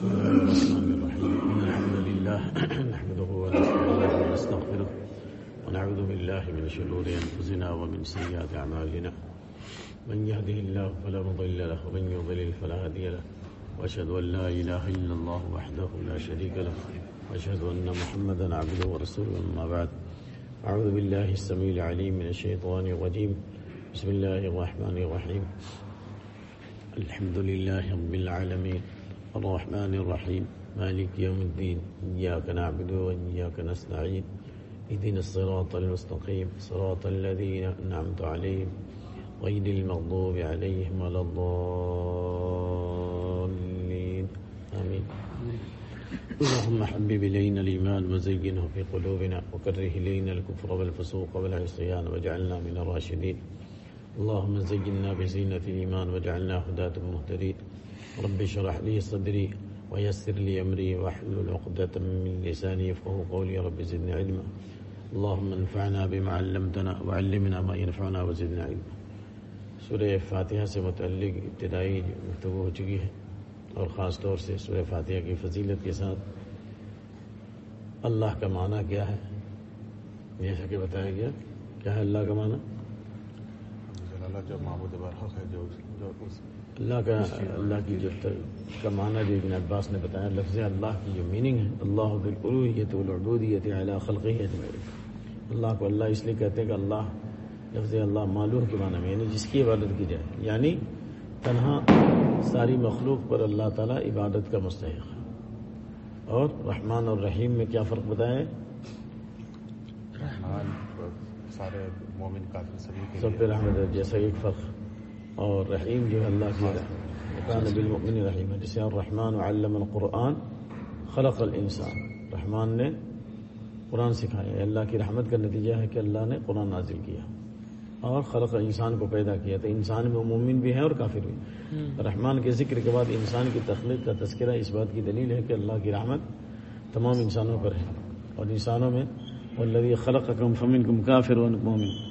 بسم الله الرحمن الرحيم إن الحمد لله نحمده ونستعينه ونستغفره ونعوذ بالله من شرور أنفسنا ومن سيئات أعمالنا من يهده الله فلا مضل له ومن يضلل فلا هادي له وأشهد أن لا إله إلا الله وحده لا شريك له وأشهد أن محمدا عبده ورسوله أما بعد أعوذ بالله السميع العليم من الشيطان الرجيم بسم الله الرحمن الرحيم الحمد لله رب العالمين الرحمن الرحيم، مالك يوم الدين، إياك نعبد وإياك نستعين، اهدنا الصراط المستقيم، صراط الذين أنعمت عليهم غير المغضوب عليهم ولا الضالين. آمين. اللهم حبب إلينا الإيمان وزينه في قلوبنا وكره إلينا الكفر والفسوق والعصيان واجعلنا من الراشدين. اللهم زينا بزينة الإيمان واجعلنا هداة مهتدين. رب اشرح لي صدري ويسر لي أمري واحلل عقدة من لساني يفقه قولي. رب زدني علما. اللهم انفعنا بما علمتنا وعلمنا ما ينفعنا وزدنا علما. سورہ فاتحہ سے متعلق ابتدائی گفتگو ہو چکی ہے اور خاص طور سے سورہ فاتحہ کی فضیلت کے ساتھ اللہ کا معنی کیا ہے؟ جیسا کہ بتایا گیا، کیا ہے اللہ کا معنی؟ اللہ جو معبود برحق ہے، جو جو اس اللہ کا اللہ کی جو کا معنی جو ابن عباس نے بتایا لفظ اللہ کی جو میننگ ہے اللہ بالعلویت والعبودیت علی خلقی اجمعین اللہ کو اللہ اس لیے کہتے ہیں کہ اللہ لفظ اللہ معلوم کے معنی میں یعنی جس کی عبادت کی جائے۔ یعنی تنہا ساری مخلوق پر اللہ تعالیٰ عبادت کا مستحق ہے۔ اور رحمان اور رحیم میں کیا فرق بتایا ہے؟ رحمان سارے مومن سب پہ رحمت جیسا ایک فرق۔ اور رحیم جو ہے اللہ کی قرآن بالمؤمن رحیم ہے جسے اور رحمان علم القرآن خلق الانسان. رحمان نے قرآن سکھایا. اللہ کی رحمت کا نتیجہ ہے کہ اللہ نے قرآن نازل کیا اور خلق انسان کو پیدا کیا. تو انسان میں مومن بھی ہے اور کافر بھی رحمان کے ذکر کے بعد انسان کی تخلیق کا تذکرہ اس بات کی دلیل ہے کہ اللہ کی رحمت تمام انسانوں پر ہے. اور انسانوں میں والذی خلق کم فمن کم کافر و مومن.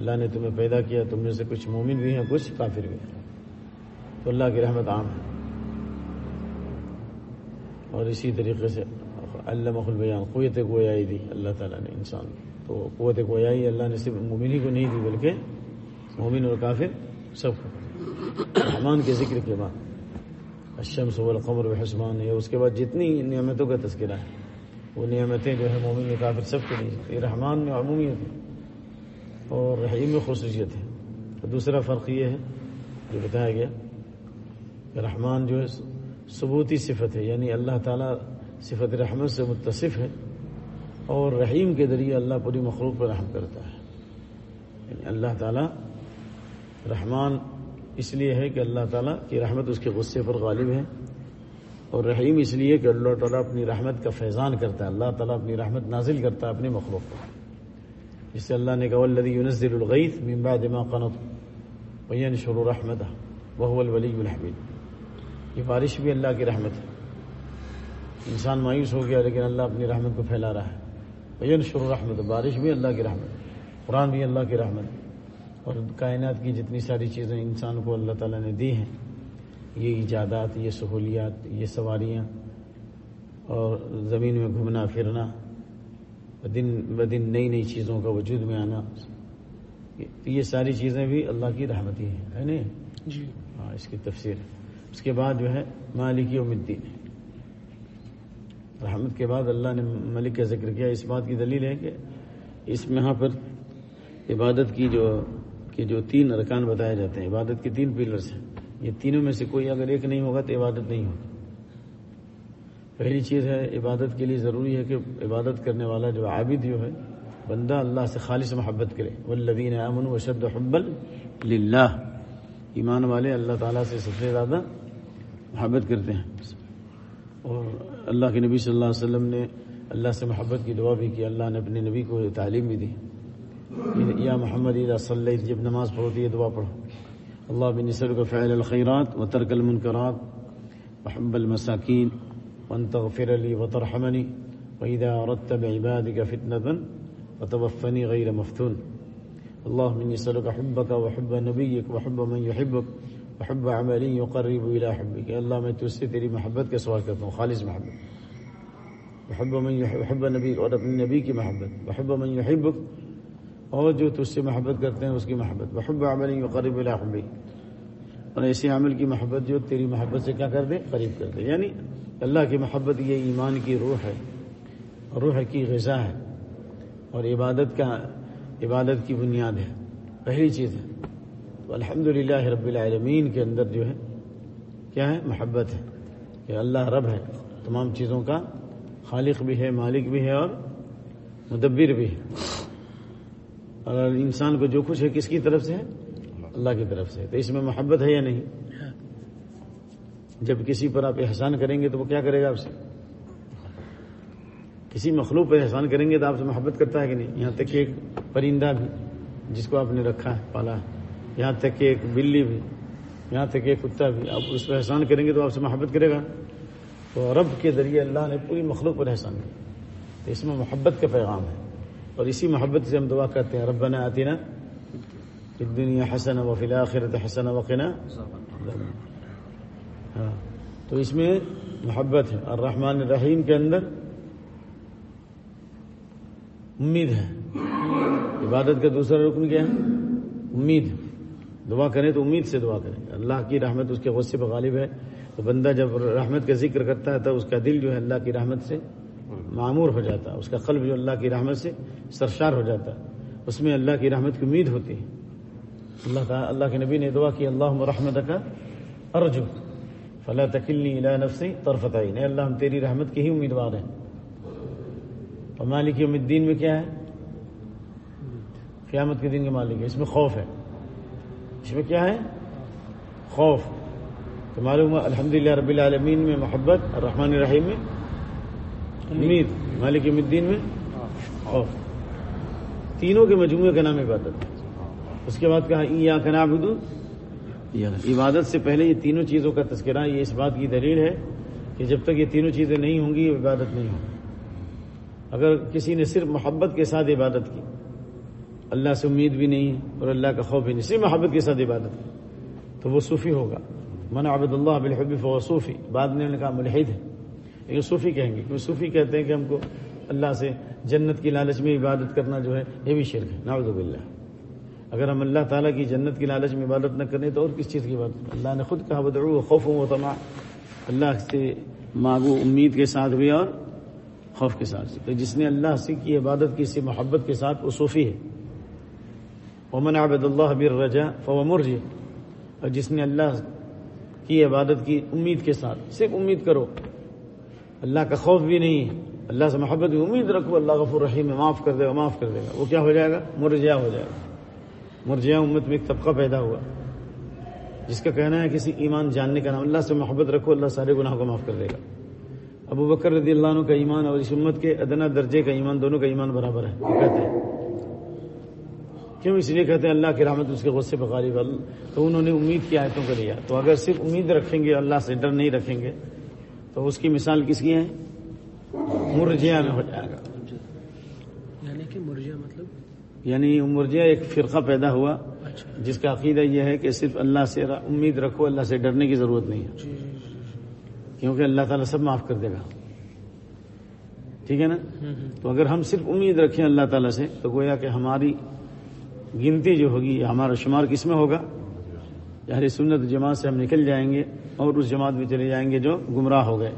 اللہ نے تمہیں پیدا کیا، تم میں سے کچھ مومن بھی ہیں، کچھ کافر بھی ہیں۔ تو اللہ کی رحمت عام ہے۔ اور اسی طریقے سے اللہ مخل قوت گویائی دی اللہ تعالیٰ نے انسان تو قوت گویائی اللہ نے صرف مومن ہی کو نہیں دی، بلکہ مومن اور کافر سب کو رحمان کے ذکر کے بعد الشمس والقمر بحسبان ہے اس کے بعد جتنی نعمتوں کا تذکرہ ہے، وہ نعمتیں جو ہے مومن و کافر سب کے نہیں یہ رحمان میں عمومیت ہے۔ اور رحیم میں خصوصیت ہے۔ دوسرا فرق یہ ہے جو بتایا گیا کہ رحمان جو ہے ثبوتی صفت ہے یعنی اللہ تعالیٰ صفت رحمت سے متصف ہے اور رحیم کے ذریعے اللہ پوری مخلوق پر رحم کرتا ہے۔ یعنی اللہ تعالیٰ رحمان اس لیے ہے کہ اللہ تعالیٰ کی رحمت اس کے غصے پر غالب ہے اور رحیم اس لیے کہ اللہ تعالیٰ اپنی رحمت کا فیضان کرتا ہے، اللہ تعالیٰ اپنی رحمت نازل کرتا ہے اپنی مخلوق پر۔ جس سے اللہ نے کہا الذي ينزل الغيث من بعد ما قنط. وينشر رحمته وهو الولي الحميد۔ یہ بارش بھی اللہ کی رحمت ہے۔ انسان مایوس ہو گیا لیکن اللہ اپنی رحمت کو پھیلا رہا ہے۔ وینشر رحمت بارش بھی اللہ کی رحمت قرآن بھی اللہ کی رحمت اور کائنات کی جتنی ساری چیزیں انسان کو اللہ تعالیٰ نے دی ہیں، یہ ایجادات، یہ سہولیات، یہ سواریاں اور زمین میں گھومنا، پھرنا دن بدن نئی نئی چیزوں کا وجود میں آنا۔ یہ ساری چیزیں بھی اللہ کی رحمت ہی ہیں ہے نہیں جی۔ ہاں اس کی تفسیر۔ اس کے بعد جو ہے مالک یوم الدین۔ رحمت کے بعد اللہ نے ملک کا ذکر کیا۔ اس بات کی دلیل ہے کہ اس میں یہاں پر عبادت کی جو کہ جو تین ارکان بتائے جاتے ہیں۔ عبادت کے تین پلرس ہیں۔ یہ تینوں میں سے کوئی اگر ایک نہیں ہوگا تو عبادت نہیں ہوگی۔ پہلی چیز ہے، عبادت کے لیے ضروری ہے کہ عبادت کرنے والا جو عابد جو ہے، بندہ اللہ سے خالص محبت کرے۔ والذین آمنوا وشد حبا للہ ایمان والے اللہ تعالیٰ سے سب سے زیادہ محبت کرتے ہیں۔ اور اللہ کے نبی صلی اللہ علیہ وسلم نے اللہ سے محبت کی دعا بھی کی۔ اللہ نے اپنے نبی کو تعلیم بھی دی۔ یا محمد اذا صلی جب نماز پڑھو تو یہ دعا پڑھو۔ اللہ بن نصر کو فعل الخیرات و ترک المنکرات وحب المساکین۔ وان تغفر لي وترحمني وإذا أردت بعبادك فتنة وتوفني غير مفتون. اللهم إني أسألك حبك وحب نبيك وحب من يحبك حب عملی یقرب الى حبی کہ اللہ میں تجھ سے تیری محبت کا سوال کرتا ہوں خالص محبت حب من حب نبی اور اپنے نبی کی محبت. وحب من يحبك، اور جو تجھ سے محبت کرتے ہیں اس کی محبت. وحب عملی یقرب الى حبی اور ایسے عمل کی محبت جو تیری محبت سے کیا کر دے؟ قریب کر دے. یعنی اللہ کی محبت یہ ایمان کی روح ہے، روح کی غذا ہے، اور عبادت کا، عبادت کی بنیاد ہے۔ پہلی چیز ہے، تو الحمد رب العالمین کے اندر جو ہے، کیا ہے؟ محبت ہے، کہ اللہ رب ہے۔ تمام چیزوں کا خالق بھی ہے، مالک بھی ہے، اور مدبر بھی ہے۔ اور انسان کو جو کچھ ہے، کس کی طرف سے ہے؟ اللہ کی طرف سے تو اس میں محبت ہے یا نہیں؟ جب کسی پر آپ احسان کریں گے تو وہ کیا کرے گا آپ سے؟ کسی مخلوق پر احسان کریں گے تو آپ سے محبت کرتا ہے کہ نہیں؟ یہاں تک کہ ایک پرندہ بھی، جس کو آپ نے رکھا ہے، پالا ہے، یہاں تک کہ ایک بلی بھی، یہاں تک کہ ایک کتا بھی، آپ اس پر احسان کریں گے تو آپ سے محبت کرے گا۔ تو رب کے ذریعے اللہ نے پوری مخلوق پر احسان کیا۔ تو اس میں محبت کا پیغام ہے۔ اور اسی محبت سے ہم دعا کرتے ہیں، ربنا آتینا فی الدنیا حسن و فی حسن وقنا ہاں۔ تو اس میں محبت ہے۔ اور رحمان الرحیم کے اندر امید ہے۔ عبادت کا دوسرا رکن کیا ہے؟ امید۔ دعا کریں تو امید سے دعا کریں۔ اللہ کی رحمت اس کے غصے پہ غالب ہے۔ تو بندہ جب رحمت کا ذکر کرتا ہے تو اس کا دل جو ہے اللہ کی رحمت سے معمور ہو جاتا ہے۔ اس کا قلب جو اللہ کی رحمت سے سرشار ہو جاتا ہے۔ اس میں اللہ کی رحمت کی امید ہوتی ہے۔ اللہ تعالیٰ اللہ کے نبی نے دعا کی اللہ رحمت کا ارجو۔ فلاں تکلنی اللہ نفسی طرفت اے اللہ، ہم تیری رحمت کے ہی امیدوار ہیں۔ اور مالک یوم الدین میں کیا ہے؟ قیامت کے دن کے مالک ہے اس میں خوف ہے۔ اس میں کیا ہے؟ خوف۔ تو معلوم الحمد رب العالمین میں محبت اور رحمان الرحیم میں امید۔ مالک یوم الدین میں خوف۔ تینوں کے مجموعے کا نام عبادت۔ اس کے بعد کہا ای کا نام عبادت سے پہلے یہ تینوں چیزوں کا تذکرہ، یہ اس بات کی دلیل ہے کہ جب تک یہ تینوں چیزیں نہیں ہوں گی یہ عبادت نہیں ہوگی۔ اگر کسی نے صرف محبت کے ساتھ عبادت کی، اللہ سے امید بھی نہیں، اور اللہ کا خوف بھی نہیں، صرف محبت کے ساتھ عبادت کی، تو وہ صوفی ہوگا۔ من عبد اللہ بالحب و صوفی۔ بعد میں نے کہا ملحد ہے۔ لیکن صوفی کہیں گے، کیونکہ صوفی کہتے ہیں کہ ہم کو اللہ سے جنت کی لالچ میں عبادت کرنا جو ہے، یہ بھی شرک ہے۔ ناود باللہ۔ اگر ہم اللہ تعالیٰ کی جنت کی لالچ میں عبادت نہ کریں تو اور کس چیز کی عبادت اللہ نے خود کہا بدعو خوف و تما اللہ سے مانگو، امید کے ساتھ بھی اور خوف کے ساتھ تو جس نے اللہ سے کی عبادت کی سے محبت کے ساتھ وہ صوفی ہے۔ ومن عبد اللہ بر رجا فو مرجی اور جس نے اللہ کی عبادت کی امید کے ساتھ، صرف امید کرو۔ اللہ کا خوف بھی نہیں ہے۔ اللہ سے محبت بھی، امید رکھو، اللہ غفور رحیم معاف کر دے گا، معاف کر دے گا۔ وہ کیا ہو جائے گا؟ مرجیا ہو جائے گا۔ مرجیا امت میں ایک طبقہ پیدا ہوا جس کا کہنا ہے کسی ایمان جاننے کا نام اللہ سے محبت رکھو، اللہ سارے گناہوں کو معاف کر دے گا۔ ابو بکر رضی اللہ عنہ کا ایمان اور اس امت کے ادنا درجے کا ایمان دونوں کا ایمان برابر ہے۔ وہ کہتے ہیں۔ کیوں اس لیے کہتے ہیں؟ اللہ کی رحمت اس کے غصے پہ غالب تو انہوں نے امید کی آیتوں کو لیا۔ تو اگر صرف امید رکھیں گے، اللہ سے ڈر نہیں رکھیں گے۔ تو اس کی مثال کس کی ہے؟ مرجیا میں ہو جائے گا یعنی کہ مرجیا مطلب یعنی مرجیا ایک فرقہ پیدا ہوا اچھا۔ جس کا عقیدہ یہ ہے کہ صرف اللہ سے امید رکھو اللہ سے ڈرنے کی ضرورت نہیں ہے۔ جی جی جی کیونکہ اللہ تعالیٰ سب معاف کر دے گا۔ ٹھیک ہے نا؟ تو اگر ہم صرف امید رکھیں اللہ تعالیٰ سے تو گویا کہ ہماری گنتی جو ہوگی ہمارا شمار کس میں ہوگا؟ یعنی سنت جماعت سے ہم نکل جائیں گے اور اس جماعت میں چلے جائیں گے جو گمراہ ہو گئے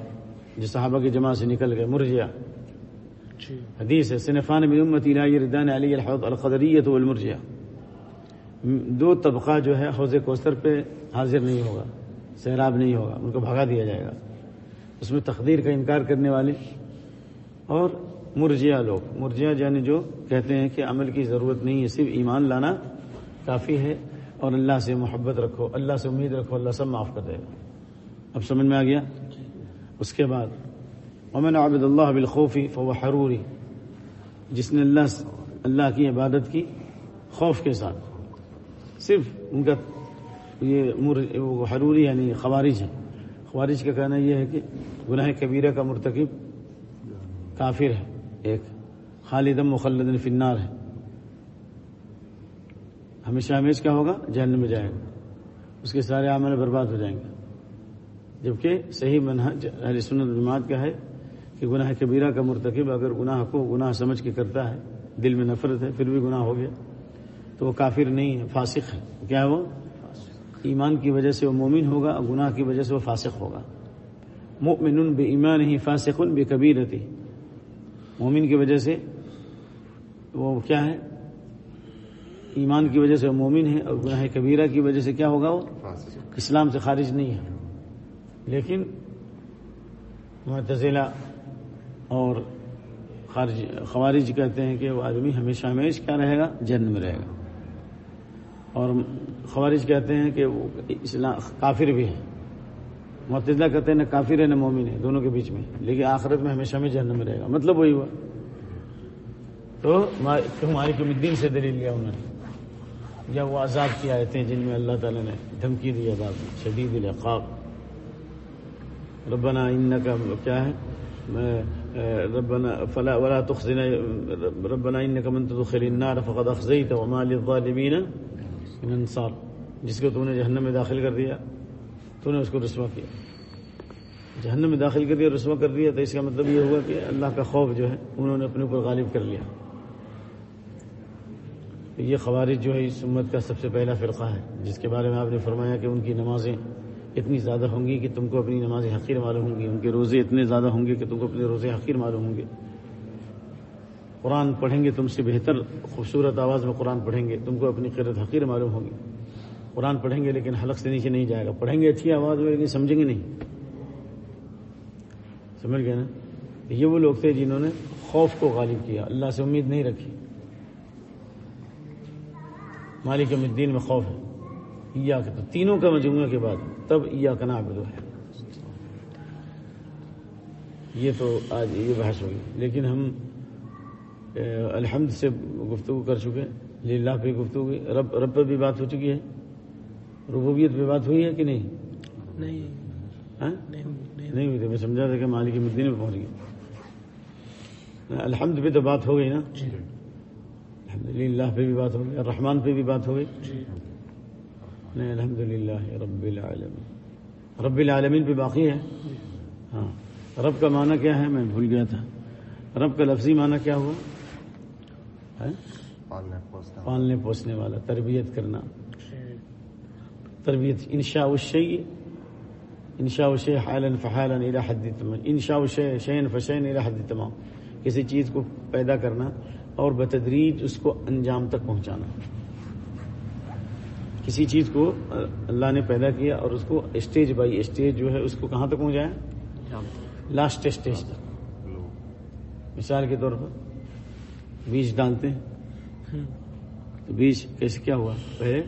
جو صحابہ کی جماعت سے نکل گئے مرجیا جی حدیث ہے صنفان من امتی لا یردان علی الحوض القدریت والمرجیا دو طبقہ جو ہے حوض کوثر پہ حاضر نہیں ہوگا سیراب نہیں ہوگا ان کو بھگا دیا جائے گا۔ اس میں تقدیر کا انکار کرنے والے اور مرجیا لوگ۔ مرجیا یعنی جو کہتے ہیں کہ عمل کی ضرورت نہیں ہے صرف ایمان لانا کافی ہے اور اللہ سے محبت رکھو اللہ سے امید رکھو اللہ سب معاف کر دے گا۔ اب سمجھ میں آ گیا؟ اس کے بعد امن عبد اللہ بالخوفی فو حروری جس نے اللہ اللہ کی عبادت کی خوف کے ساتھ. صرف ان کا یہ مر- حروری یعنی خوارج ہے خوارج کا کہنا یہ ہے کہ گناہ کبیرہ کا مرتکب کافر ہے. ایک خالدم مخلدن فنار ہے. ہمیشہ ہمیش کیا ہوگا؟ جہنم میں جائے گا. اس کے سارے عمل برباد ہو جائیں گے. جبکہ صحیح منہج اہل سنت جماعت کا ہے کہ گناہ کبیرہ کا مرتکب اگر گناہ کو گناہ سمجھ کے کرتا ہے دل میں نفرت ہے پھر بھی گناہ ہو گیا۔ تو وہ کافر نہیں ہے فاسق ہے۔ کیا ہے وہ؟ ایمان کی وجہ سے وہ مومن ہوگا اور گناہ کی وجہ سے وہ فاسق ہوگا۔ مؤمن بے ایمان ہی فاسق بے کبیرتی مومن کی وجہ سے وہ کیا ہے؟ ایمان کی وجہ سے وہ مومن ہے اور گناہ کبیرہ کی وجہ سے کیا ہوگا وہ؟ اسلام سے خارج نہیں ہے۔ لیکن معتزلہ اور خارج، خوارج کہتے ہیں کہ وہ آدمی ہمیشہ ہمیشہ کیا رہے گا؟ جنم میں رہے گا۔ اور خوارج کہتے ہیں کہ وہ اسلام، کافر بھی ہے معتدلہ کہتے ہیں نہ کافر ہے نہ مومن ہے، دونوں کے بیچ میں۔ لیکن آخرت میں ہمیشہ میں جہنم میں رہے گا۔ مطلب وہی ہوا۔ تو ہماری کم الدین سے دلیل لیا انہوں نے۔ یا وہ عذاب کی آیتیں جن میں اللہ تعالیٰ نے دھمکی دی، عذاب میں شدید العقاب۔ ربنا ان کا کیا ہے؟ میں ربنا فلا ولا تخزنا ربنا انك من تدخل النار فقد اخزيت وما للظالمين من انصار جس کو تو نے جہنم میں داخل کر دیا تو نے اس کو رسوا کیا۔ جہنم میں داخل کر دیا، رسوا کر دیا، تو اس کا مطلب یہ ہوا کہ اللہ کا خوف جو ہے، انہوں نے اپنے اوپر غالب کر لیا۔ یہ خوارج جو ہے، اس امت کا سب سے پہلا فرقہ ہے، جس کے بارے میں آپ نے فرمایا کہ ان کی نمازیں اتنی زیادہ ہوں گی کہ تم کو اپنی نمازیں حقیر معلوم ہوں گی، ان کے روزے اتنے زیادہ ہوں گے کہ تم کو اپنے روزے حقیر معلوم ہوں گے۔ قرآن پڑھیں گے تم سے بہتر، خوبصورت آواز میں قرآن پڑھیں گے، تم کو اپنی قرت حقیر معلوم ہوگی قرآن پڑھیں گے لیکن حلق سے نیچے نہیں جائے گا۔ پڑھیں گے اچھی آواز میں لیکن سمجھیں گے نہیں۔ سمجھ گئے نا؟ یہ وہ لوگ تھے جنہوں نے خوف کو غالب کیا، اللہ سے امید نہیں رکھی۔ مالک الدین میں خوف ہے۔ یا تو تینوں کا مجموعہ کے بعد۔ تب یا کنا بدو ہے۔ یہ تو آج یہ بحث ہوگی لیکن ہم الحمد سے گفتگو کر چکے للہ پہ گفتگو رب رب پہ بھی بات ہو چکی ہے۔ ربوبیت پہ بات ہوئی ہے کہ نہیں؟ نہیں۔ ہاں؟ ہوئی تھی میں سمجھا تھا کہ مالک مدین میں پہنچ گئی الحمد پہ تو بات ہو گئی نا؟ جی۔ الحمد للہ پہ بھی بات ہو گئی۔ الرحمان پہ بھی بات ہو گئی۔ جی۔ الحمد للہ رب العالمین۔ رب العالمین پہ باقی ہے؟ ہاں۔ رب کا معنی کیا ہے؟ میں بھول گیا تھا۔ رب کا لفظی معنی کیا ہوا؟ پالنے پوسنے والا تربیت کرنا۔ تربیت انشاء الشیء انشاء الشیء حالا فحالا الى حد تمام انشاء الشیء شیئا فشیئا الى حد تمام کسی چیز کو پیدا کرنا اور بتدریج اس کو انجام تک پہنچانا۔ کسی چیز کو اللہ نے پیدا کیا اور اس کو اسٹیج بائی اسٹیج جو ہے اس کو کہاں تک پہنچایا؟ لاسٹ اسٹیج تک۔ مثال کے طور پر بیج ڈالتے ہیں۔ تو بیج کیسے کیا ہوا؟ پہلے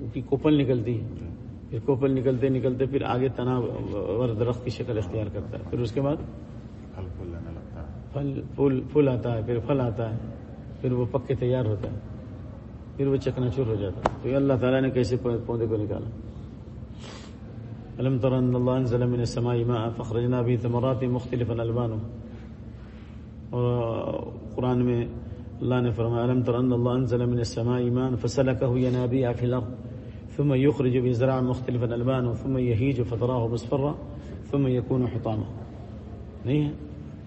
ان کی کوپل نکلتی ہے پھر کوپل نکلتے نکلتے پھر آگے تنا ور درخت کی شکل اختیار کرتا ہے۔ پھر اس کے بعد پھل پھول پھول پھول آتا ہے پھر پھل آتا ہے پھر وہ پکے تیار ہوتا ہے پھر وہ چکنا چور ہو جاتا تو یہ اللہ تعالیٰ نے کیسے پودے کو نکالا؟ علم تر ان اللہ انزل من السماء ماء فخرجنا به ثمرات مختلفا الوانها اور قرآن میں اللہ نے فرمایا علم تر ان اللہ انزل من السماء ماء فسلكه ينابيع في الارض ثم يخرج به زرعا مختلفا الوانه ثم يهيج فتراه مصفرا ثم يكون حطاما۔ نہیں ہے؟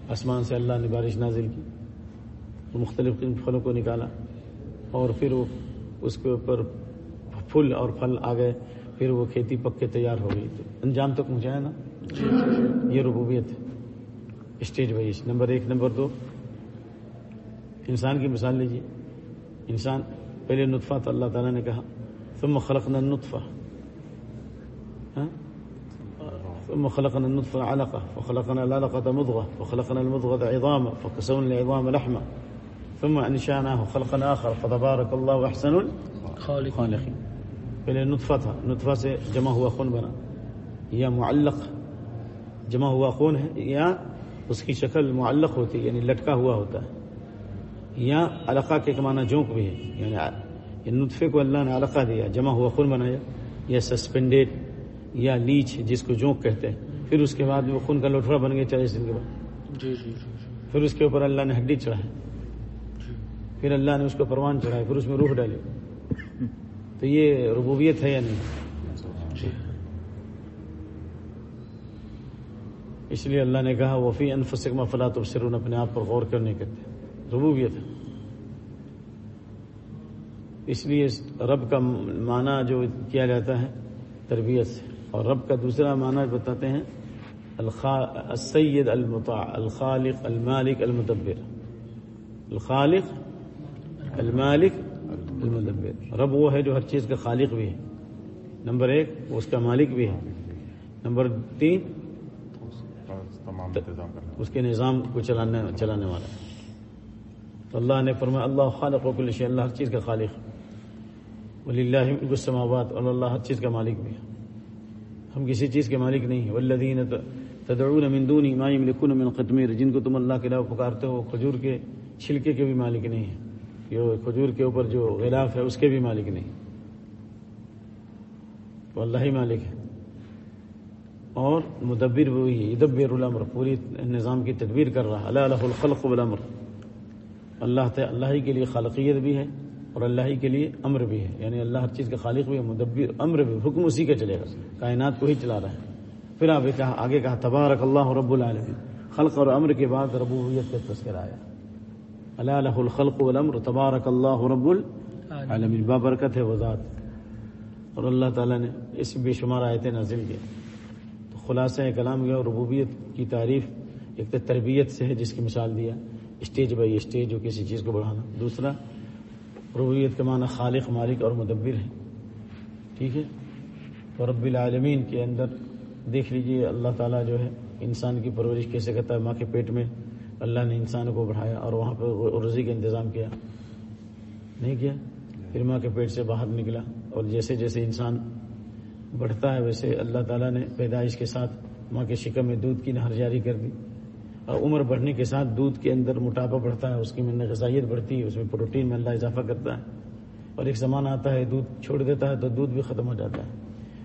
آسمان سے اللہ نے بارش نازل کی مختلف قسم پھلوں کو نکالا۔ اور پھر وہ اس کے اوپر پھول اور پھل آ گئے، پھر وہ کھیتی پک کے تیار ہو گئی۔ تو انجام تک پہنچایا نا؟ یہ ربوبیت ہے۔ اسٹیج وائز نمبر ایک، نمبر دو۔ انسان کی مثال لیجیے انسان، پہلے نطفہ تو اللہ تعالیٰ نے کہا، ثم خلقنا النطفہ۔ ہاں؟ ثم خلقنا النطفة علقة وخلقنا العلقة مضغة، وخلقنا المضغة عظاما، فكسونا العظام لحما۔ ثم أنشأناه خلقا آخر فتبارك الله أحسن خالق. الخالقين. پہلے نطفہ تھا نطفہ سے جمع ہوا خون بنا. یا معلق. جمع ہوا خون ہے یا اس کی شکل معلق ہوتی ہے یعنی لٹکا ہوا ہوتا ہے یا علقہ کے معنی جونک بھی ہے یعنی نطفے کو اللہ نے علقہ دیا جمع ہوا خون بنایا یا سسپینڈیڈ یا لیچ جس کو جونک کہتے ہیں. پھر اس کے بعد وہ خون کا لوٹھڑا بن گیا چالیس دن کے بعد. جی جی جی جی. پھر اس کے اوپر اللہ نے ہڈی چڑھائی. جی پھر اللہ نے اس کو پروان چڑھایا، پھر اس میں روح ڈالی۔ تو یہ ربوبیت ہے یا نہیں؟ اس لیے اللہ نے کہا وفی انفسکم فلا تبصرون اپنے آپ پر غور کرنے کے ربوبیت ہے۔ اس لیے رب کا معنی جو کیا جاتا ہے، تربیت سے۔ اور رب کا دوسرا معنی بتاتے ہیں، الخا، السید المطاع، الخالق، المالک، المدبر۔ الخالق المالک المدبر رب وہ ہے جو ہر چیز کا خالق بھی ہے۔ نمبر ایک، وہ اس کا مالک بھی ہے۔ نمبر تین، اس کے نظام کو چلانے چلانے والا ہے۔ تو اللہ نے فرمایا، اللہ خالق و کل اللہ ہر چیز کا خالق۔ ولی اللہ السماوات، اور اللہ ہر چیز کا مالک بھی ہے۔ ہم کسی چیز کے مالک نہیں ہیں۔ والذین تدعون من دون ما یملکون من قطمیر، جن کو تم اللہ کے علاوہ پکارتے ہو، کھجور کے، چھلکے کے بھی مالک نہیں ہیں۔ جو کھجور کے اوپر جو غلاف ہے اس کے بھی مالک نہیں تو اللہ ہی مالک ہے اور مدبر وہی ہے، یدبر الامر، پوری نظام کی تدبیر کر رہا اللہ الہ الخلق والامر۔ اللہ تعالی اللہ ہی کے لیے خالقیت بھی ہے اور اللہ ہی کے لیے امر بھی ہے۔ یعنی اللہ ہر چیز کا خالق بھی ہے، مدبر، امر بھی حکم اسی کا چلے گا۔ کائنات کو ہی چلا رہا ہے۔ پھر آپ کہا، آگے کہا، تبارک اللہ رب العالمین۔ خلق اور امر کے بعد ربوبیت کا تذکرہ آیا۔ اللہ الہ الخلق والامر تبارک اللہ رب العالمین بابرکت ہے وہ ذات۔ اور اللہ تعالیٰ نے اس بے شمار آیتیں نازل کی۔ تو خلاصہ کلام گیا اور ربوبیت کی تعریف ایک تو تربیت سے ہے جس کی مثال دیا۔ اسٹیج بائی اسٹیج جو کسی چیز کو بڑھانا۔ دوسرا ربوبیت کا معنی خالق مالک اور مدبر ہے۔ ٹھیک ہے؟ تو رب العالمین کے اندر دیکھ لیجیے اللہ تعالیٰ جو ہے انسان کی پرورش کیسے کرتا ہے؟ ماں کے پیٹ میں اللہ نے انسان کو بڑھایا اور وہاں پہ روزی کا انتظام کیا۔ نہیں کیا؟ پھر ماں کے پیٹ سے باہر نکلا اور جیسے جیسے انسان بڑھتا ہے، ویسے اللہ تعالیٰ نے پیدائش کے ساتھ ماں کے شکم میں دودھ کی نہر جاری کر دی۔ اور عمر بڑھنے کے ساتھ دودھ کے اندر موٹاپا بڑھتا ہے، اس کی میں غذائیت بڑھتی ہے، اس میں پروٹین میں اللہ اضافہ کرتا ہے۔ اور ایک زمانہ آتا ہے، دودھ چھوڑ دیتا ہے تو دودھ بھی ختم ہو جاتا ہے۔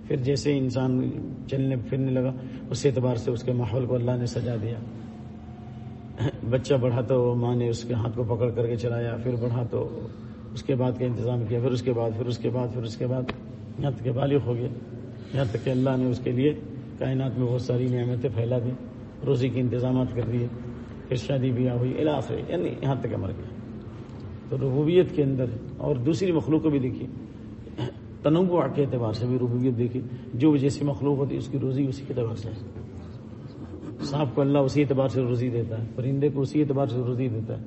پھر جیسے انسان چلنے پھرنے لگا اس اعتبار سے اس کے ماحول کو اللہ نے سجا دیا۔ بچہ بڑھا تو ماں نے اس کے ہاتھ کو پکڑ کر کے چلایا، پھر بڑھا تو اس کے بعد کا انتظام کیا، پھر اس کے بعد، پھر اس کے بعد، پھر اس کے بعد، یہاں تک کہ بالغ ہو گیا۔ یہاں تک کہ اللہ نے اس کے لیے کائنات میں بہت ساری نعمتیں پھیلا دی روزی کے انتظامات کر دیے، پھر شادی بیاہ ہوئی علاقے یعنی یہاں تک مر گیا تو ربوبیت کے اندر اور دوسری مخلوق کو بھی دیکھیے۔ تنوع کے اعتبار سے بھی ربوبیت دیکھیے، جو جیسی مخلوق ہوتی ہے، اس کی روزی اسی کے اعتبار سے ہے۔ سانپ کو اللہ اسی اعتبار سے روزی دیتا ہے، پرندے کو اسی اعتبار سے روزی دیتا ہے۔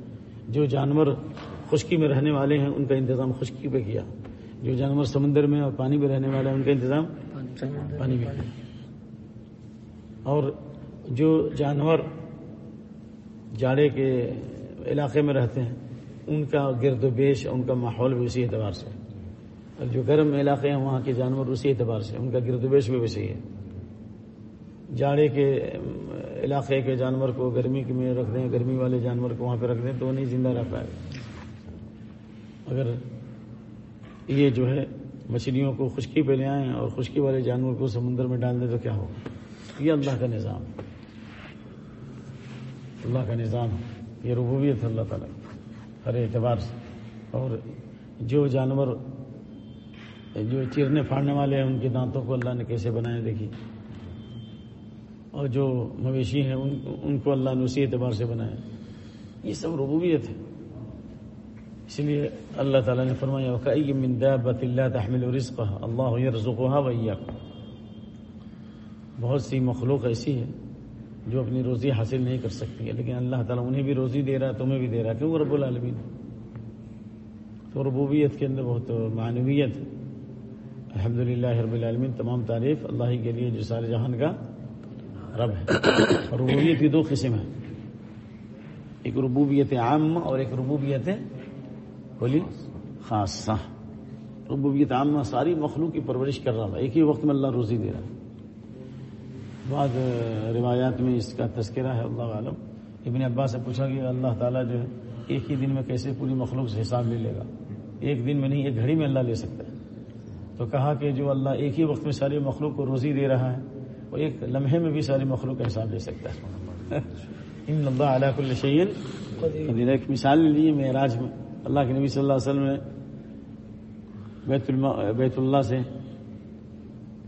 جو جانور خشکی میں رہنے والے ہیں، ان کا انتظام خشکی پہ کیا۔ جو جانور سمندر میں اور پانی میں رہنے والے ہیں، ان کا انتظام پانی میں۔ کیا اور جو جانور جاڑے کے علاقے میں رہتے ہیں، ان کا گرد و بیش، ان کا ماحول بھی اسی اعتبار سے۔ اور جو گرم علاقے ہیں، وہاں کے جانور اسی اعتبار سے، ان کا گرد و بیش بھی ویسے ہی ہے۔ جاڑے کے علاقے کے جانور کو گرمی میں رکھ دیں، گرمی والے جانور کو وہاں پہ رکھ دیں تو وہ نہیں زندہ رہ پائے۔ گا اگر یہ جو ہے مچھلیوں کو خشکی پہ لے آئیں اور خشکی والے جانور کو سمندر میں ڈال دیں تو کیا ہوگا؟ یہ اللہ کا نظام اللہ کا نظام یہ ربوبیت ہے اللہ تعالیٰ ہر اعتبار سے۔ اور جو جانور جو چیرنے پھاڑنے والے ہیں، ان کے دانتوں کو اللہ نے کیسے بنایا دیکھی اور جو مویشی ہیں، ان ان کو اللہ نے اسی اعتبار سے بنایا۔ یہ سب ربوبیت ہے۔ اس لیے اللہ تعالیٰ نے فرمایا وَكَأَيٍّ مِّن دَابَّةٍ لَّا تَحْمِلُ رِزْقَهَا، اللَّهُ يَرْزُقُهَا وَإِيَّاكُمْ. بہت سی مخلوق ایسی ہے جو اپنی روزی حاصل نہیں کر سکتی ہے لیکن اللہ تعالیٰ انہیں بھی روزی دے رہا ہے، تمہیں بھی دے رہا ہے کیوں رب العالمین تو ربوبیت کے اندر بہت معنویت ہے۔ الحمد للہ رب العالمین، تمام تعریف اللہ ہی کے لیے جو سارے جہان کا رب ہے۔ اور ربوبیت کی دو قسم ہیں۔ ایک ربوبیت عامہ اور ایک ربوبیت بولی خاصہ۔ ربوبیت عامہ ساری مخلوق کی پرورش کر رہا تھا ایک ہی وقت میں اللہ روزی دے رہا ہے۔ بعض روایات میں اس کا تذکرہ ہے، اللہ عالم۔ ابن عباس سے پوچھا کہ اللہ تعالیٰ جو ہے، ایک ہی دن میں کیسے پوری مخلوق سے حساب لے لے گا؟ ایک دن میں نہیں، ایک گھڑی میں اللہ لے سکتا ہے۔ تو کہا کہ جو اللہ ایک ہی وقت میں ساری مخلوق کو روزی دے رہا ہے وہ ایک لمحے میں بھی ساری مخلوق کا حساب لے سکتا ہے. ان اللہ علیہ قدیر. ایک مثال لے لیجیے معراج میں. اللہ کے نبی صلی اللہ علیہ وسلم نے بیت اللہ بیت اللہ سے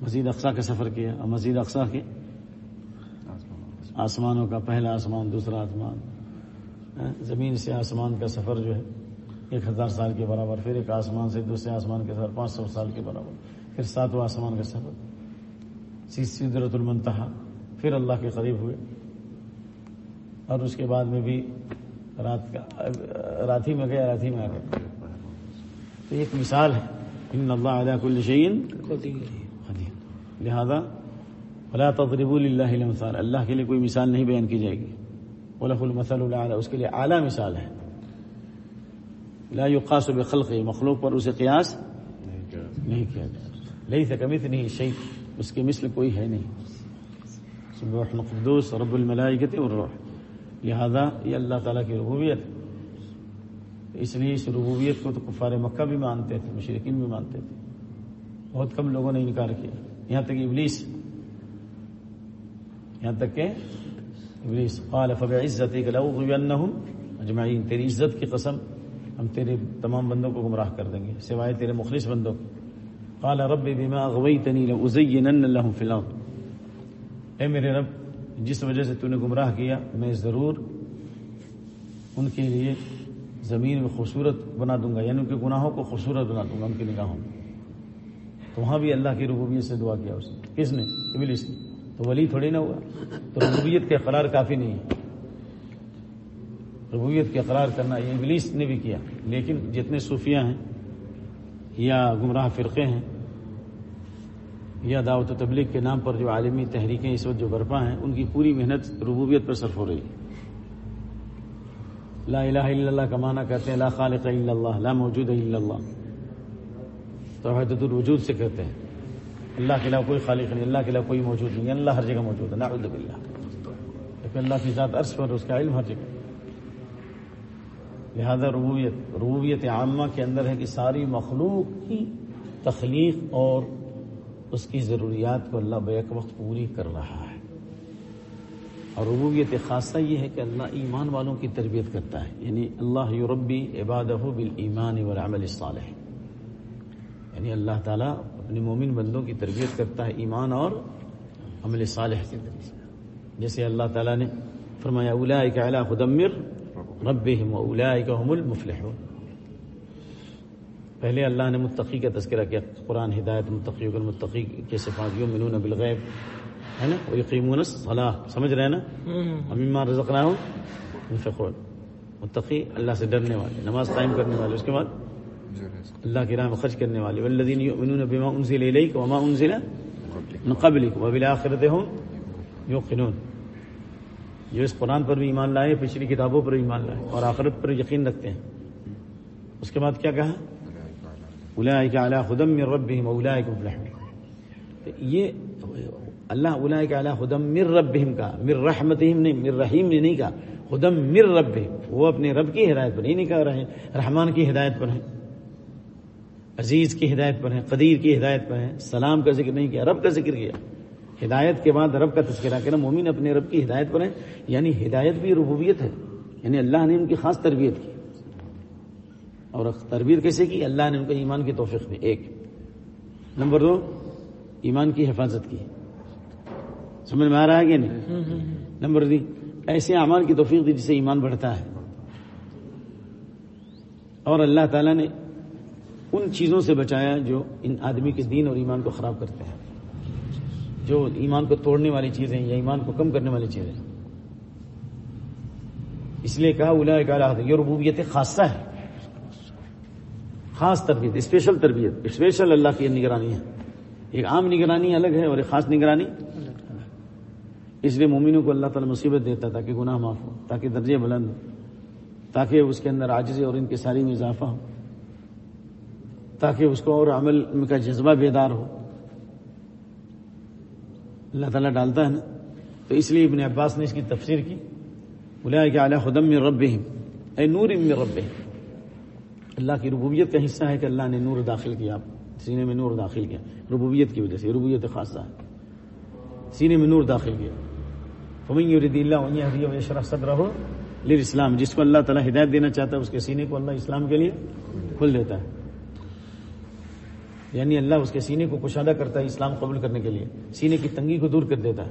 مسجد اقسا کا سفر کیا اور مسجد اقسا کے آسمانوں کا پہلا آسمان دوسرا آسمان. ہاں، زمین سے آسمان کا سفر جو ہے ایک ہزار سال کے برابر پھر ایک آسمان سے دوسرے آسمان کے سفر پانچ سو سال کے برابر. پھر ساتواں آسمان کا سفر. سدرت المنتہا، پھر اللہ کے قریب ہوئے۔ اور اس کے بعد میں بھی رات کا، رات ہی میں گیا، رات ہی میں آ گئے تو ایک مثال ہے۔ ان اللہ علیہ کل شعین لہذا فلا تضربوا للہ الامثال اللہ کے لیے کوئی مثال نہیں بیان کی جائے گی۔ ولہ المثل الاعلی اس کے لیے اعلیٰ مثال ہے۔ لا يقاس بخلق مخلوق پر اسے قیاس نہیں کیا نہیں کیا جائے لئی نہیں شیء اس کے مثل کوئی ہے نہیں۔ سبح قدوس رب الملائکت والروح۔ لہذا یہ اللہ تعالیٰ کی ربوبیت۔ اس لیے اس ربوبیت کو تو کفار مکہ بھی مانتے تھے مشرقین بھی مانتے تھے۔ بہت کم لوگوں نے انکار کیا۔ یہاں تک ابلیس۔ یہاں تک کہ ابلیس۔ قال فبعزتك لأغوينهم اجمعین۔ تیری عزت کی قسم، ہم تیرے تمام بندوں کو گمراہ کر دیں گے، سوائے تیرے مخلص بندوں کو۔ قال رب بما اغويتني لأزينن لهم في الارض. اے میرے رب، جس وجہ سے تو نے گمراہ کیا، میں ضرور ان کے لیے زمین میں خوبصورت بنا دوں گا یعنی ان کے گناہوں کو خوبصورت بنا دوں گا، ان کی نگاہوں تو وہاں بھی اللہ کی ربوبیت سے دعا کیا اس نے۔ کس نے؟ ابلیس نے۔ تو ولی تھوڑی نہ ہوا۔ تو ربوبیت کے اقرار کافی نہیں ہے ربوبیت کے اقرار کرنا یہ ابلیس نے بھی کیا، لیکن جتنے صوفیہ ہیں یا گمراہ فرقے ہیں، یا دعوت و تبلیغ کے نام پر جو عالمی تحریکیں اس وقت جو برپا ہیں، ان کی پوری محنت ربوبیت پر صرف ہو رہی ہے۔ لا الہ الا اللہ کا معنی کہتے ہیں، لا خالق الا اللہ، لا موجود الا اللہ۔ توحید الوجود سے کہتے ہیں، اللہ کے علاوہ کوئی خالق نہیں، اللہ کے علاوہ کوئی موجود نہیں یعنی اللہ ہر جگہ موجود ہے، نعوذ باللہ۔ لیکن اللہ کی ذات عرش پر، اس کا علم ہر جگہ۔ لہذا ربوبیت ربوبیت عامہ کے اندر ہے کہ ساری مخلوق کی تخلیق اور اس کی ضروریات کو اللہ بیک وقت پوری کر رہا ہے۔ اور ربوبیت خاصہ یہ ہے کہ اللہ ایمان والوں کی تربیت کرتا ہے۔ یعنی اللہ یربی عبادہ بالایمان والعمل الصالح۔ یعنی اللہ تعالیٰ اپنے مومن بندوں کی تربیت کرتا ہے ایمان اور عمل صالح کے ذریعے جیسے اللہ تعالیٰ نے فرمایا اولئک علی خدمر ربهم واولئک هم المفلحون. پہلے اللہ نے متقی کا تذکرہ کیا قرآن ہدایت متقی المتقی کے صفات یؤمنون بالغیب ہے نا؟ ویقیمون الصلاۃ سمجھ رہے ہیں نا؟ اما رزقناہم ينفقون. متقی اللہ سے ڈرنے والے نماز قائم کرنے والے اس کے بعد اللہ کی راہ میں خرچ کرنے والے. والذین یؤمنون بما انزل الیک وما انزل من قبلک وبالآخرۃ هم یوقنون. جو اس قرآن پر بھی ایمان لائے، پچھلی کتابوں پر بھی ایمان لائے اور آخرت پر یقین رکھتے ہیں۔ اس کے بعد کیا کہا؟ اولئک علی خدم من ربهم اولئک مفلحون یہ اللہ اولئک علی خدم من ربهم کا، من رحمتهم نہیں، من رحیم نے نہیں کہا۔ خدم من ربهم وہ اپنے رب کی ہدایت پر ہی نہیں کہہ رہے ہیں، رحمان کی ہدایت پر ہیں۔ عزیز کی ہدایت پر ہیں، قدیر کی ہدایت پر ہیں۔ سلام کا ذکر نہیں کیا، رب کا ذکر کیا۔ ہدایت کے بعد رب کا تذکرہ کرنا مومن اپنے رب کی ہدایت پر ہیں یعنی ہدایت بھی ربوبیت ہے یعنی اللہ نے ان کی خاص تربیت کی۔ اور تربیت کیسے کی؟ اللہ نے ان کو ایمان کی توفیق دی۔ ایک نمبر دو ایمان کی حفاظت کی۔ سمجھ میں آ رہا ہے کہ نہیں؟ نمبر دی ایسے اعمال کی توفیق دی جسے ایمان بڑھتا ہے۔ اور اللہ تعالیٰ نے ان چیزوں سے بچایا جو ان آدمی کے دین اور ایمان کو خراب کرتے ہیں۔ جو ایمان کو توڑنے والی چیزیں یا ایمان کو کم کرنے والی چیزیں اس لیے کہا اولا کہا یہ ربوبیت خاصہ ہے۔ خاص تربیت اسپیشل تربیت اسپیشل اللہ کی نگرانی ہے۔ ایک عام نگرانی الگ ہے اور ایک خاص نگرانی اس لیے مومنوں کو اللہ تعالیٰ مصیبت دیتا تاکہ گناہ معاف ہو، تاکہ درجے بلند ہو، تاکہ اس کے اندر عاجزی اور ان کے ساری میں اضافہ ہو، تاکہ اس کو اور عمل کا جذبہ بیدار ہو۔ اللہ تعالیٰ ڈالتا ہے نا، تو اس لیے ابن عباس نے اس کی تفسیر کی بلایا کہ اعلیٰ خدم رب اے نور میں رب اللہ کی ربوبیت کا حصہ ہے کہ اللہ نے نور داخل کیا آپ سینے میں نور داخل کیا، ربوبیت کی وجہ سے، ربوبیت خاصہ ہے۔ سینے میں نور داخل کیا۔ فمن یرید اللہ یشرح صدرہ للاسلام، جس کو اللہ تعالیٰ ہدایت دینا چاہتا ہے، اس کے سینے کو اللہ اسلام کے لیے کھل دیتا ہے۔ یعنی اللہ اس کے سینے کو کشادہ کرتا ہے اسلام قبول کرنے کے لیے۔ سینے کی تنگی کو دور کر دیتا ہے۔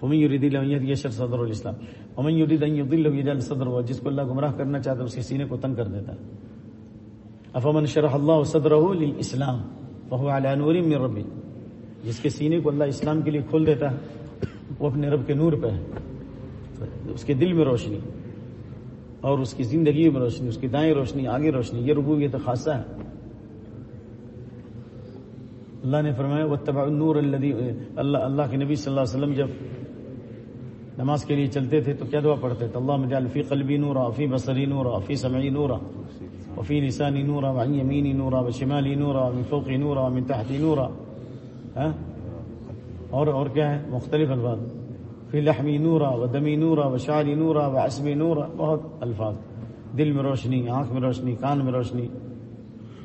فمن يريد صدر الاسلام ومن يريد ان جس کو اللہ گمراہ کرنا چاہتا ہے، اس کے سینے کو تنگ کر دیتا ہے۔ افمن شرح الله صدره للاسلام فهو على نور من جس کے سینے کو اللہ اسلام کے لیے کھول دیتا ہے، وہ اپنے رب کے نور پہ ہے۔ اس کے دل میں روشنی اور اس کی زندگی میں روشنی، اس کی دائیں روشنی، آگے روشنی، یہ ربوبیت خاصہ ہے۔ اللہ نے فرمایا وہ تبا نور اللہ اللہ اللہ کے نبی صلی اللہ علیہ وسلم جب نماز کے لیے چلتے تھے تو کیا دعا پڑھتے تھے؟ اللہ مجال فی قلبی نورا فی بصری نورا فی سمعی نورا وفی لسانی نورا وعن یمینی نورا وشمالی نورا ومن فوقی نورا ومن تحتی نورا۔ ہاں؟ اور اور کیا ہے؟ مختلف الفاظ۔ فی لحمی نورا و دمی نورا و شعری نورا و عصبی نورا۔ بہت الفاظ۔ دل میں روشنی، آنکھ میں روشنی، کان میں روشنی۔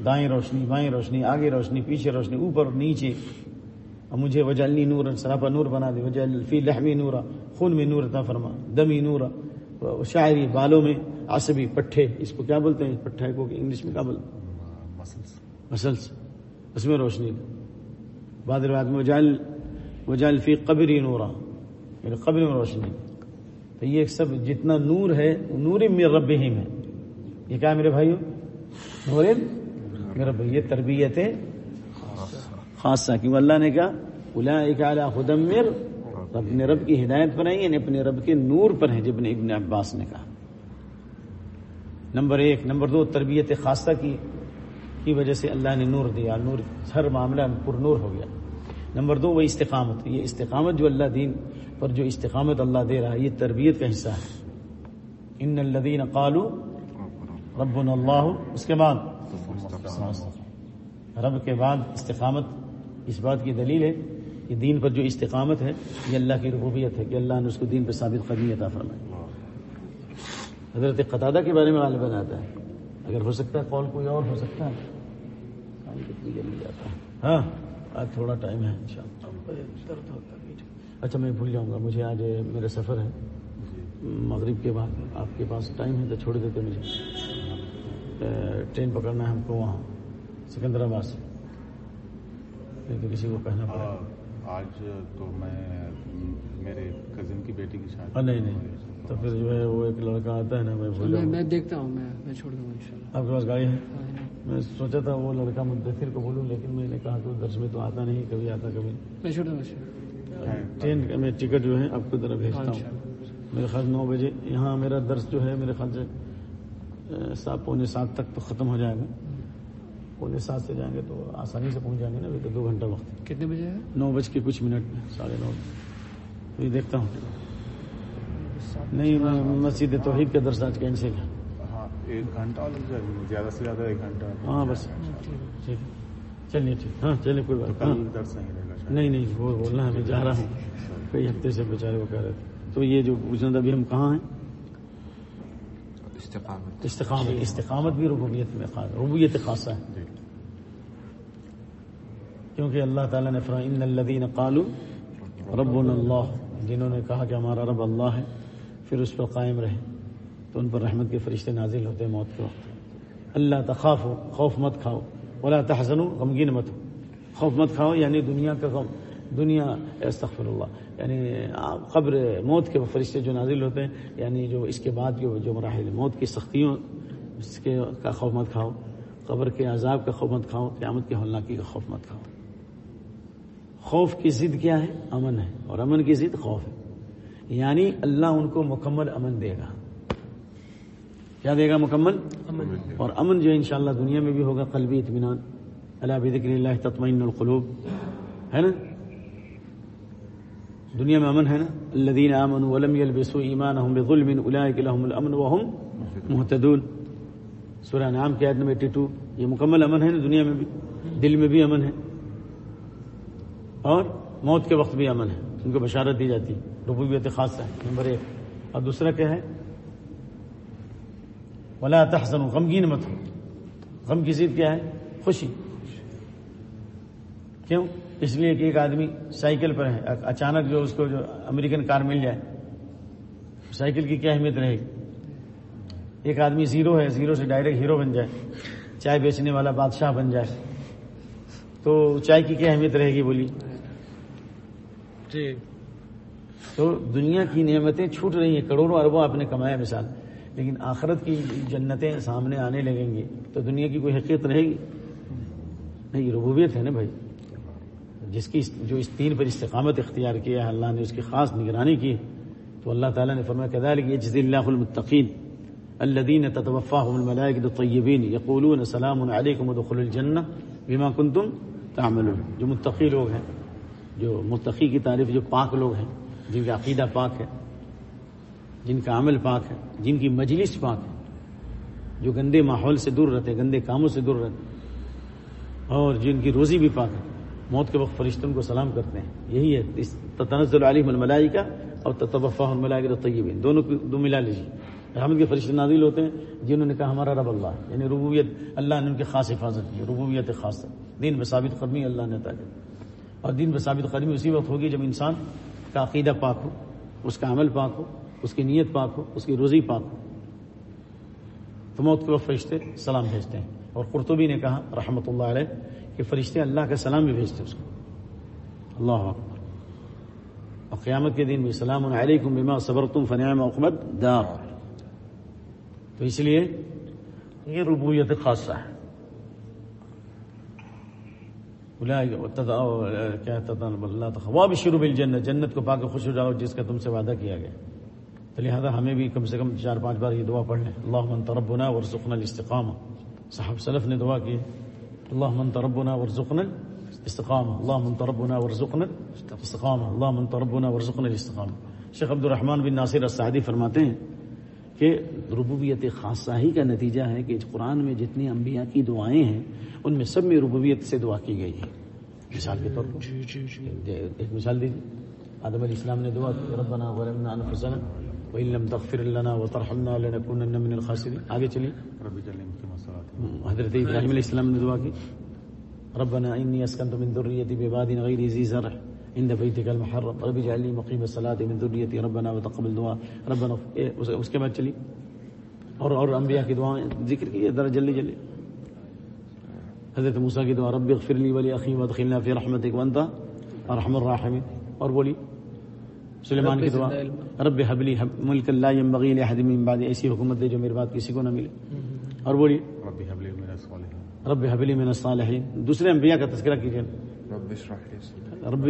دائیں روشنی بائیں روشنی آگے روشنی پیچھے روشنی اوپر نیچے۔ اور مجھے وجالنی نور سراپا نور بنا دے۔ وجل فی لحمی نورا خون میں نور عطا فرما۔ دمی نورا شاعری بالوں میں عصبی پٹھے۔ اس کو کیا بولتے ہیں؟ پٹھے کو انگلش میں کیا بولتے مسلس مسلس اس میں روشنی۔ بعد روایت میں وجال وجال فی قبری نورا۔ میرے قبر میں روشنی۔ تو یہ سب جتنا نور ہے نور میں رب ہی میں۔ یہ کیا ہے میرے بھائیو؟ نور میرے رب تربیت ہے خاصہ کیوں اللہ نے کہا اولئک علی خدم مر اپنے رب کی ہدایت پر ہیں یعنی اپنے رب کے نور پر ہیں جب نے ابن عباس نے کہا۔ نمبر ایک، نمبر دو، تربیت خاصہ کی کی وجہ سے اللہ نے نور دیا۔ نور، ہر معاملہ پر نور ہو گیا۔ نمبر دو، وہ استقامت۔ یہ استقامت جو اللہ دین پر جو استقامت اللہ دے رہا ہے، یہ تربیت کا حصہ ہے۔ ان الذین قالوا ربنا اللہ۔ اس کے بعد رب کے بعد استقامت اس بات کی دلیل ہے کہ دین پر جو استقامت ہے یہ اللہ کی ربوبیت ہے کہ اللہ نے اس کو دین پہ ثابت قدمی عطا فرمائی۔ حضرت قطادہ کے بارے میں غالباً آتا ہے۔ اگر ہو سکتا ہے کال کوئی اور ہو سکتا ہے۔ ٹائم کتنی جلدی جاتا ہے۔ ہاں آج تھوڑا ٹائم ہے درد ہوتا ہے۔ اچھا میں بھول جاؤں گا۔ مجھے آج میرا سفر ہے۔ مغرب کے بعد آپ کے پاس ٹائم ہے تو چھوڑ دیتے مجھے۔ ٹرین پکڑنا ہے ہم کو وہاں سکندرآباد سے۔ نہیں تو کسی کو کہنا پڑے۔ گا آج تو میں میرے کزن کی بیٹی کی شادی۔ ہاں، نہیں نہیں۔ تو پھر جو ہے وہ ایک لڑکا آتا ہے نا میں بھول میں جاؤں۔ میں دیکھتا ہوں میں میں چھوڑ دوں گا انشاءاللہ آپ کے پاس گاڑی ہے؟ ہاں، میں سوچا تھا وہ لڑکا مدثر کو بولوں لیکن میں نے کہا کہ درس میں تو آتا نہیں کبھی آتا کبھی۔ میں چھوڑ دوں گا ٹرین کا میں ٹکٹ جو ہے آپ کو ذرا بھیجتا ہوں۔ میرے خیال نو بجے یہاں میرا درس جو ہے میرے خیال سے سات پونے سات تک تو ختم ہو جائے گا۔ پونے سات سے جائیں گے تو آسانی سے پہنچ جائیں گے نا ابھی تو دو گھنٹہ وقت۔ کتنے بجے ہے؟ نو بج کے کچھ منٹ میں ساڑھے نو۔ یہ دیکھتا ہوں۔ نہیں مسجد توحید کا درس آج کینسل ہے ہاں ایک گھنٹہ لگ جائے گا زیادہ سے زیادہ ایک گھنٹہ۔ ہاں بس۔ ٹھیک چلیے ٹھیک۔ ہاں چلیے کوئی بات ہاں۔ نہیں نہیں وہ بولنا ہے میں جا رہا ہوں۔ کئی ہفتے سے بیچارے وہ کہہ رہے تھے۔ تو یہ جو پوچھنا تھا ابھی ہم کہاں ہیں؟ استقامت. استقامت. استقامت بھی ربوبیت میں خاص ربوبیت خاصہ ہے. جی. کیونکہ اللہ تعالیٰ نے فرمایا ان الذین قالوا ربنا اللہ. جنہوں نے کہا کہ ہمارا رب اللہ ہے پھر اس پر قائم رہے. تو ان پر رحمت کے فرشتے نازل ہوتے موت کے وقت. اللہ تخاف خوف مت کھاؤ ولا تحزنوا غمگین مت ہو. خوف مت کھاؤ یعنی دنیا کا غم. دنیا استغفر اللہ یعنی قبر موت کے فرشتے جو نازل ہوتے ہیں یعنی جو اس کے بعد جو جو مراحل موت کی سختیوں اس کے کا خوف مت کھاؤ قبر کے عذاب کا خوف مت کھاؤ قیامت کے ہولناکی کا خوف مت کھاؤ۔ خوف کی ضد کیا ہے؟ امن ہے۔ اور امن کی ضد خوف ہے۔ یعنی اللہ ان کو مکمل امن دے گا۔ کیا دے گا مکمل؟ اور امن جو انشاءاللہ دنیا میں بھی ہوگا قلبی اطمینان۔ اللہ بذکر اللہ تطمئن القلوب۔ ہے نا؟ دنیا میں امن ہے نا؟ الذین آمنوا ولم يلبسوا ایمانهم بظلم اولئک لهم الامن وهم مهتدون. سورہ نام کی آیت نمبر 82 یہ مکمل امن ہے نا دنیا میں بھی؟ دل میں بھی امن ہے. اور موت کے وقت بھی امن ہے. ان کو بشارت دی جاتی. ربوبیت خاصہ ہے. نمبر ایک. اور دوسرا کیا ہے؟ ولا تحزنوا. غمگین مت ہو. غم کی ضد کیا ہے؟ خوشی. کیوں؟ اس لیے کہ ایک آدمی سائیکل پر ہے اچانک جو اس کو جو امریکن کار مل جائے سائیکل کی کیا اہمیت رہے گی؟ ایک آدمی زیرو ہے زیرو سے ڈائریکٹ ہیرو بن جائے چائے بیچنے والا بادشاہ بن جائے۔ تو چائے کی کیا اہمیت رہے گی بولی جی۔ تو دنیا کی نعمتیں چھوٹ رہی ہیں کروڑوں اربوں آپ نے کمایا مثال لیکن آخرت کی جنتیں سامنے آنے لگیں گی تو دنیا کی کوئی حقیقت رہے گی؟ نہیں ربوبیت ہے نا بھائی۔ جس کی جو اس تین پر استقامت اختیار کیا ہے، اللہ نے اس کی خاص نگرانی کی، تو اللہ تعالیٰ نے فرمایا، کذالک یجزی اللہ المتقین الذين تتوفاهم الملائكة الطيبين يقولون سلام عليكم ودخلوا الجنة بما كنتم تعملون. جو متقی لوگ ہیں، جو متقی کی تعریف، جو پاک لوگ ہیں، جن کا عقیدہ پاک ہے، جن کا عمل پاک ہے، جن کی مجلس پاک ہے، جو گندے ماحول سے دور رہتے ہیں گندے کاموں سے دور رہتے ہیں اور جن کی روزی بھی پاک ہے موت کے وقت فرشتوں کو سلام کرتے ہیں۔ یہی ہے، اس تنزل علیم الملائی کا اور تطوفا الملائی کا طیبین دونوں کو دو ملا لیجیے رحمت کے فرشتے نازل ہوتے ہیں، جنہوں نے کہا ہمارا رب اللہ۔ ہے یعنی ربوبیت، اللہ نے ان کی خاص حفاظت کی، ربوبیت خاص دین میں ثابت قدمی اللہ نے عطا کی اور دین میں ثابت قدمی اسی وقت ہوگی جب انسان کا عقیدہ پاک ہو، اس کا عمل پاک ہو، اس کی نیت پاک ہو، اس کی روزی پاک ہو۔ تو موت کے وقت فرشتے سلام بھیجتے ہیں۔ اور قرطبی نے کہا رحمۃ اللہ علیہ کہ فرشتے اللہ کا سلام بھی بھیجتے اس کو۔ اللہ اکبر۔ اور قیامت کے دن بھی سلام علیکم بما صبرتم فنعم عقبت دار۔ تو اس لیے یہ ربویت خاصہ ہے۔ کیا شروع بالجنت جنت کو پا کے خوش ہو جاؤ جس کا تم سے وعدہ کیا گیا۔ تو لہٰذا ہمیں بھی کم سے کم چار پانچ بار یہ دعا پڑھ لیں۔ اللہ من تربنا ورزقنا الاستقامہ۔ صاحب سلف نے دعا کی۔ اللہ من تربنا ورزقنا الاستقامہ اللہ من تربنا ورزقنا الاستقامہ اللہ من تربنا ورزقنا الاستقامہ شیخ عبد الرحمن بن ناصر السعدی فرماتے ہیں کہ ربوبیت خاصہ ہی کا نتیجہ ہے کہ قرآن میں جتنی انبیاء کی دعائیں ہیں ان میں سب میں ربوبیت سے دعا کی گئی ہے۔ مثال کے طور پر ایک مثال دیجیے۔ آدم علیہ السلام نے دعا کی ربنا ظلمنا انفسنا وان لم تغفر لنا وترحمنا لنكونن من الخاسرين. آگے چلیے. مسئلہ حضرت ابراہیم علیہ السلام نے دعا کی. ربنا انی اسکنت من ذریتی بباد غیر ذی زرع. عند بیتک المحرم. رب اجعل لي مقیم الصلاة من ذریتی ربنا وتقبل دعا ربنا اس کے بعد چلی اور اور انبیاء کی دعائیں ذکر کی. ذرا جلدی جلدی حضرت موسیٰ کی دعا رب اغفر لی ولی اخی وادخلنا فی رحمتک وانت ارحم الراحمین. اور بولی سلیمان کی دعا رب حبلی ملک لا ينبغي لاحد من بعد ایسی حکومت دے جو میرے بعد کسی کو نہ ملے۔ اور بولی ربی حبلی سوال ہے رب حبلی من الصالحین۔ دوسرے انبیاء کا تذکرہ کیجیے رب اشرح لي صدري۔ رب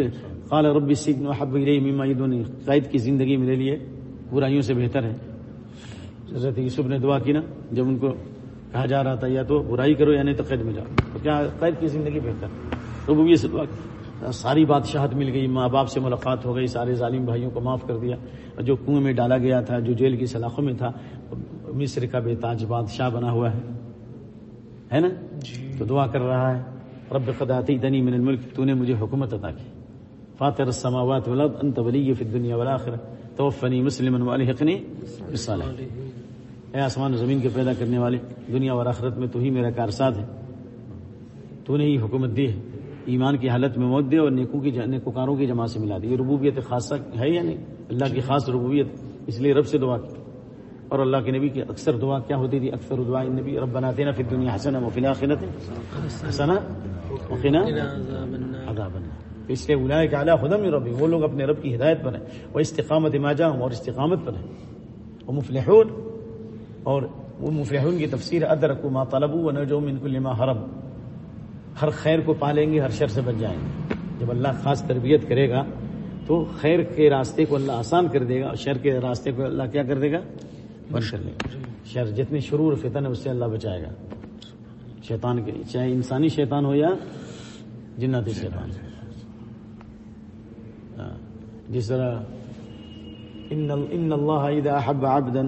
قال رب السجن احب الی مما يدوني قید کی زندگی میرے لیے برائیوں سے بہتر ہے۔ حضرت یوسف نے دعا کی نا جب ان کو کہا جا رہا تھا یا تو برائی کرو یا نہیں تو قید میں جاؤ۔ تو کیا قید کی زندگی بہتر تو وہ یہ سے دعا کی۔ ساری بادشاہت مل گئی ماں باپ سے ملاقات ہو گئی سارے ظالم بھائیوں کو معاف کر دیا۔ جو کنویں میں ڈالا گیا تھا جو جیل کی سلاخوں میں تھا مصر کا بے تاج بادشاہ بنا ہوا ہے۔ ہے نا؟ تو دعا کر رہا ہے رب قداتی دنی من الملک تو نے مجھے حکومت عطا کی۔ فاطر السماوات والارض انت ولی فی الدنیا والآخرہ۔ توفنی مسلما والحقنی بالصالحین اے آسمان و زمین کے پیدا کرنے والے دنیا اور آخرت میں تو ہی میرا کارساز ہے۔ تو نے ہی حکومت دی ہے۔ ایمان کی حالت میں موت دے اور نیکوں کی نیکوکاروں کی جماعت سے ملا دی۔ یہ ربوبیت خاصہ ہے یا نہیں؟ اللہ کی خاص ربوبیت۔ اس لیے رب سے دعا کی۔ اور اللہ کے نبی کی اکثر دعا کیا ہوتی تھی؟ اکثر دعا نبی رب بناتے نا پھر دنیا حسن وفی الآخرت حسنا وقنا عذاب اس لیے اولئک کہ اعلیٰ خدم ربی۔ وہ لوگ اپنے رب کی ہدایت پر ہیں۔ وہ استقامت ماجا ہوں اور استقامت پر ہیں۔ وہ مفلحون اور وہ مفلحون کی تفسیر ادرک ما طلبوا و نجو من کل ما حرم۔ ہر خیر کو پالیں گے ہر شر سے بچ جائیں گے۔ جب اللہ خاص تربیت کرے گا تو خیر کے راستے کو اللہ آسان کر دے گا اور شر کے راستے کو اللہ کیا کر دے گا؟ بند کر دے گا۔ شر جتنی شرور فتن ہے اس سے اللہ بچائے گا۔ شیطان کے چاہے انسانی شیطان ہو یا جناتی شیطان۔ ہاں۔ جس طرح ان اللہ اذا احب عبدا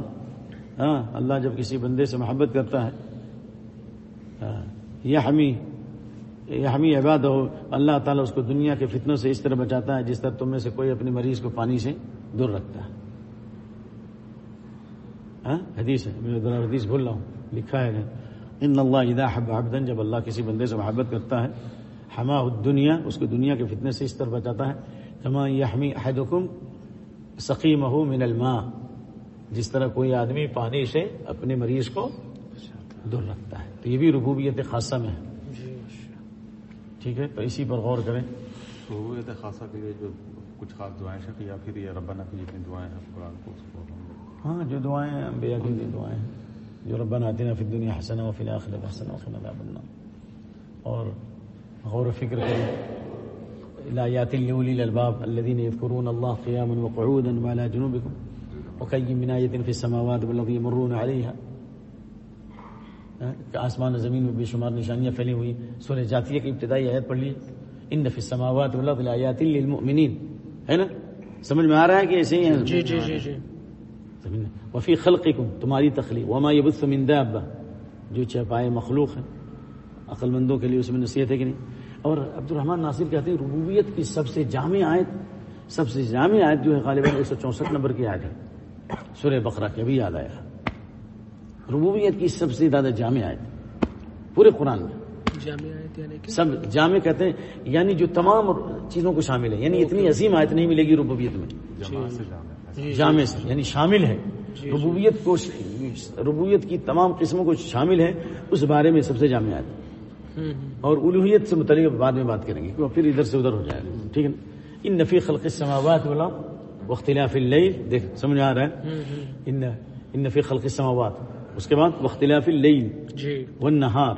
ہاں۔ اللہ جب کسی بندے سے محبت کرتا ہے ہاں، یہ ہمیں یہ ہمیں عباد ہو، اللہ تعالیٰ اس کو دنیا کے فتنوں سے اس طرح بچاتا ہے جس طرح تم میں سے کوئی اپنے مریض کو پانی سے دور رکھتا ہے۔ ہاں؟ حدیث ہے، میں ذرا حدیث بول رہا ہوں، لکھا ہے۔ ان اللہ اذا حب عبدن جب اللہ کسی بندے سے محبت کرتا ہے ہما دنیا اس کو دنیا کے فتنے سے اس طرح بچاتا ہے۔ کما یحمی احدکم سقیمہ من الماء، جس طرح کوئی آدمی پانی سے اپنے مریض کو دور رکھتا ہے۔ تو یہ بھی ربوبیت خاصہ میں ہے۔ ٹھیک ہے تو اسی پر غور کریں۔ خاصہ کے لیے جو کچھ خاص دعائیں یا پھر یہ ربنا کی جتنی دعائیں ہیں قرآن کو اس کو ہاں جو دعائیں ہیں انبیاء کی دعائیں ہیں جو ربنا آتنا فی الدنیا حسنہ وفی الاخرۃ حسنہ وقنا عذاب النار۔ اور غور و فکر کریں الایات الاولی الالباب الذين يذكرون الله قياما وقعودا وعلى جنوبكم وكي من آية في السماوات والارض يمرون عليها آسمان و زمین میں بے شمار نشانیاں پھیلی ہوئی سورہ جاتیہ کی ابتدائی آیت پڑھ لیے ان فی السماوات والارض لآیات للمؤمنین۔ ہے نا؟ سمجھ میں آ رہا ہے کہ ایسے ہی ہیں؟ جی جی جی جی۔ زمین وفی خلقکم تمہاری تخلیق۔ وما یبث من دابہ۔ جو چپائے مخلوق ہے عقل مندوں کے لیے اس میں نصیحت ہے کہ نہیں؟ اور عبد الرحمن ناصر کہتے ہیں ربوبیت کی سب سے جامع آیت سب سے جامع آیت جو ہے غالباً ایک سو چونسٹھ نمبر کی آیت ہے۔ سورہ بقرہ کے بھی یاد آیا۔ ربوبیت کی سب سے زیادہ جامع آیت پورے قرآن میں۔ جامع یعنی کہ؟ سب جامع کہتے ہیں یعنی جو تمام چیزوں کو شامل ہے۔ یعنی اتنی عظیم آیت نہیں ملے گی ربوبیت میں۔ جانا ہے۔ جی جامع سے یعنی شامل ہے۔ ربوبیت کو ربوبیت کی تمام قسموں کو شامل ہے اس بارے میں سب سے جامع آیت۔ اور الوحیت سے متعلق بعد میں بات کریں گے۔ کیونکہ پھر ادھر سے ادھر ہو جائے گا۔ ٹھیک ہے نا؟ ان نفی خلق السماوات والارض واختلاف اللیل۔ دیکھ سمجھ آ رہا ہے؟ ان ان نفی خلق السماوات۔ اس کے بعد واختلاف اللیل جی. والنهار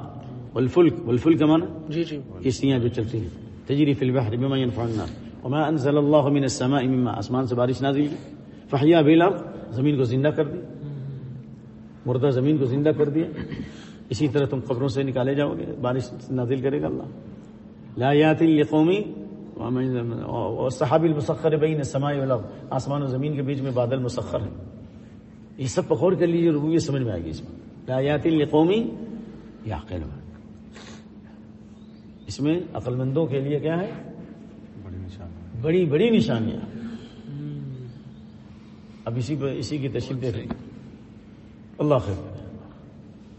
والفلك. والفلك معنی جی جی. کشتیاں جو چلتی ہیں. تجری فی البحر بما ينفع الناس. وما انزل الله من السماء مما اسمان سے بارش نازل کی. فحیا بالارض زمین کو زندہ کر دی. مردہ زمین کو زندہ کر دیا. اسی طرح تم قبروں سے نکالے جاؤ گے. بارش نازل کرے گا اللہ. لا یاتی قومی اور صحاب المسخر بین السماء والارض. آسمان و زمین کے بیچ میں بادل مسخر ہے یہ سب پکوڑ کر لیجیے ربویت سمجھ میں آئے گی اس میں۔ لا یاتی قومی یا اس میں عقل مندوں کے لیے کیا ہے؟ بڑی بڑی بڑی نشانیاں۔ اب اسی پہ اسی کی تشریف دیکھ رہی اللہ خیر۔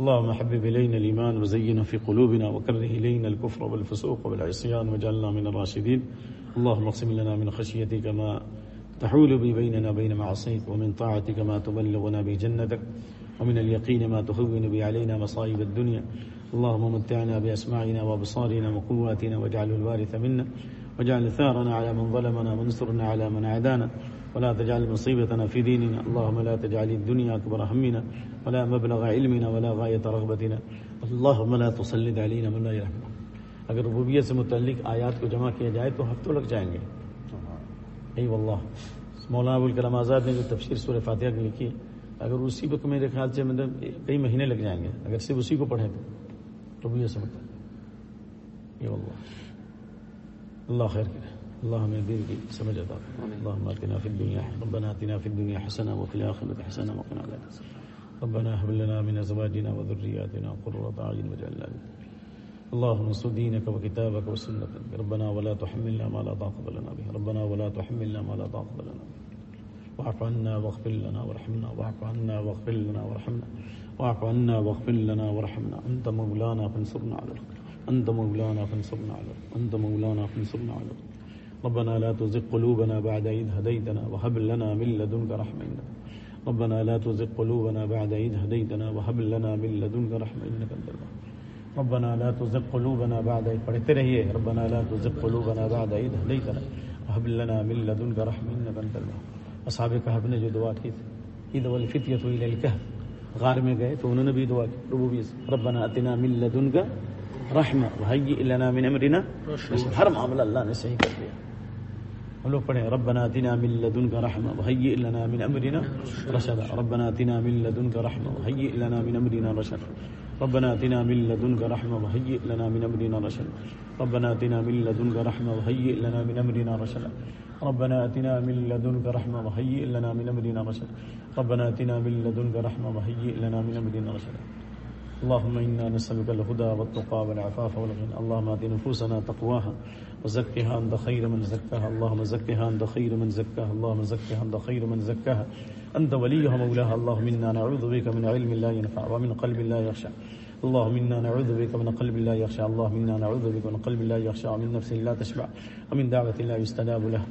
اللهم حبب إلينا الإيمان وزينه في قلوبنا وكره إلينا الكفر والفسوق والعصيان واجعلنا من الراشدين اللهم اقسم لنا من خشيتك ما تحول بي بيننا وبين معصيك ومن طاعتك ما تبلغنا به جنتك ومن اليقين ما تهون به علينا مصائب الدنيا. اللهم متعنا بأسماعنا وأبصارنا وقواتنا واجعله الوارث منا واجعل ثارنا على من ظلمنا وانصرنا على من عادانا ولا تجعل مصيبتنا في ديننا. اللهم لا تجعل الدنيا أكبر همنا ولا مبلغ علمنا ولا غاية رغبتنا. اللهم لا تسلط علينا من لا يرحمنا. اگر ربوبیت سے متعلق آیات کو جمع کیا جائے تو ہفتوں لگ جائیں گے۔ ای واللہ. مولانا ابوالکلام آزاد نے جو تفسیر سورہ فاتحہ کی لکھی ہے اگر اسی وقت میرے خیال سے مطلب کئی مہینے لگ جائیں گے اگر صرف اسی کو پڑھیں تو۔ ربوبیت سے متعلق ای واللہ۔ اللہ خیر کرے۔ اللہ ہمیں دین کی سمجھ عطا فرمائے۔ اللهم آتنا في الدنيا ربنا آتنا في الدنيا حسنة وفي الآخرة حسنة وقنا عذاب النار۔ ربنا هب لنا من أزواجنا وذرياتنا قرة أعين واجعلنا للمتقين اللهم انصر دينك وكتابك وسنة ربنا ولا تحملنا ما لا طاقة لنا به. ربنا ولا تحملنا ما لا طاقة لنا به. واعف عنا واغفر لنا وارحمنا. واعف عنا واغفر لنا وارحمنا. واعف عنا واغفر لنا وارحمنا. أنت مولانا فانصرنا على الخير. أنت مولانا فانصرنا على الخير. أنت مولانا فانصرنا على الخير. ربنا لا تزغ قلوبنا بعد إذ هديتنا وهب لنا من لدنك رحمة إنك ربنا لا تزغ قلوبنا بعد إذ هديتنا وهب لنا من لدنك رحمة إنك أنت الوهاب. ربنا لا تزغ قلوبنا بعد إذ پڑھتے رہیے ربنا لا تزغ قلوبنا بعد إذ هديتنا. وهب لنا من لدنك رحمة إنك أنت الوهاب. اصحاب کہف نے جو دعا کی تھی. اذ والفتية إلى الكهف غار میں گئے تو انہوں نے بھی دعا کی. ربوبیت. ربنا اتنا من لدنك رحمة وهيئ لنا من امرنا. ہر معاملہ اللہ نے صحیح کر دیا. ہم لوگ پڑھیں. ربنا اتنا من لدنك رحمة وهيئ لنا من امرنا رشدا. ربنا اتنا من لدنك رحمة وهيئ لنا من امرنا رشدا. ربنا اتنا من لدنك رحمة وهيئ لنا من امرنا رشدا. ربنا اتنا من لدنك رحمة وهيئ لنا من امرنا رشدا. ربنا اتنا من لدنك رحمة وهيئ لنا من امرنا رشدا. ربنا اتنا من لدنك رحمة وهيئ لنا من امرنا رشدا. اللهم انا نسالك الهدى والتقى والعفاف والغنى. اللهم ات نفوسنا تقواها وزكها انت خير من زكاها. اللهم زكها انت خير من زكاها. اللهم زكها انت خير من زكاها. انت وليها مولاها. اللهم انا نعوذ بك من علم لا ينفع ومن قلب لا يخشع اللهم انا نعوذ بك من قلب لا يخشع اللهم انا نعوذ بك من قلب لا يخشع ومن نفس لا تشبع ومن دعوة لا يستجاب له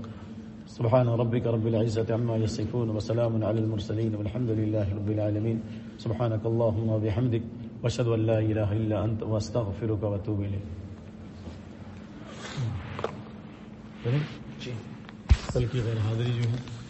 سبحان ربك رب العزة عما يصفون وسلام على المرسلين والحمد لله رب العالمين. سبحانك اللهم وبحمدك واشهد ان لا اله الا انت واستغفرك واتوب اليك جی. کل کی غیر حاضری جو ہے